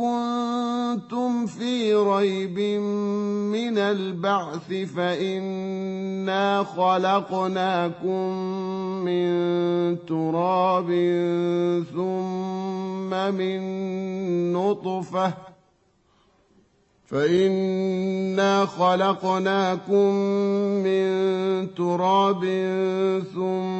كنتم في ريب من البعث فإنا خلقناكم من تراب ثم من نطفة فإنا خلقناكم من تراب ثم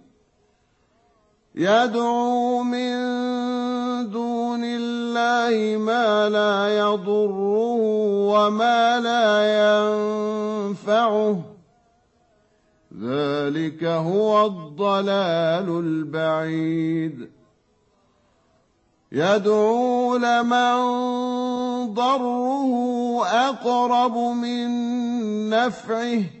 يدعو من دون الله ما لا يضره وما لا ينفعه. ذلك هو الضلال البعيد. يدعو لمن ضره أقرب من نفعه.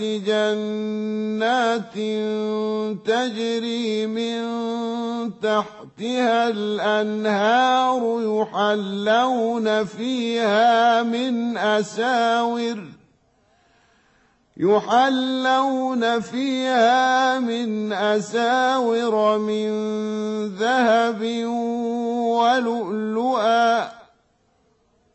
جنات تجري من تحتها الأنهار يحلون فيها من أساور يحلون فيها من أساور من ذهب ولؤلؤا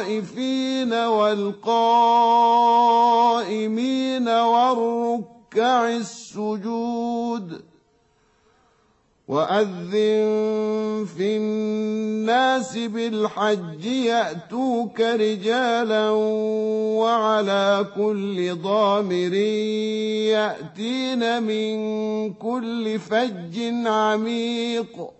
الطائفين والقائمين والركع السجود وأذن في الناس بالحج يأتوك رجالا وعلى كل ضامر يأتين من كل فج عميق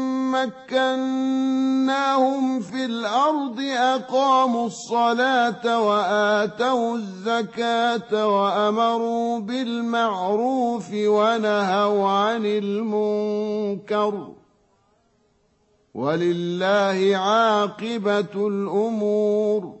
مكناهم في الأرض أقاموا الصلاة وآتوا الزكاة وأمروا بالمعروف ونهوا عن المنكر. ولله عاقبة الأمور.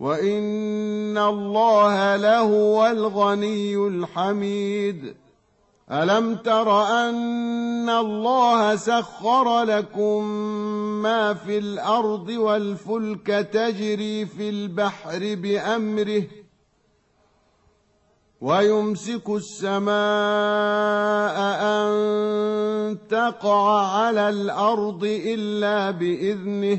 وان الله لهو الغني الحميد الم تر ان الله سخر لكم ما في الأرض والفلك تجري في البحر بامره ويمسك السماء ان تقع على الأرض الا باذنه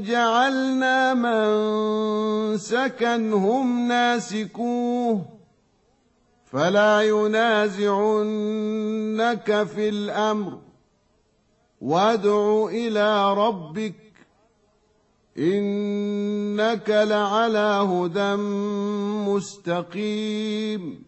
جعلنا من سكنهم ناسكوه فلا ينازعنك في الأمر وادع إلى ربك إنك لعلى هدى مستقيم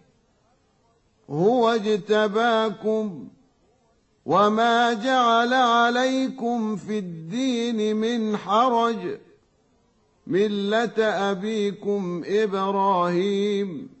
هو اجتباكم وما جعل عليكم في الدين من حرج. ملة أبيكم إبراهيم.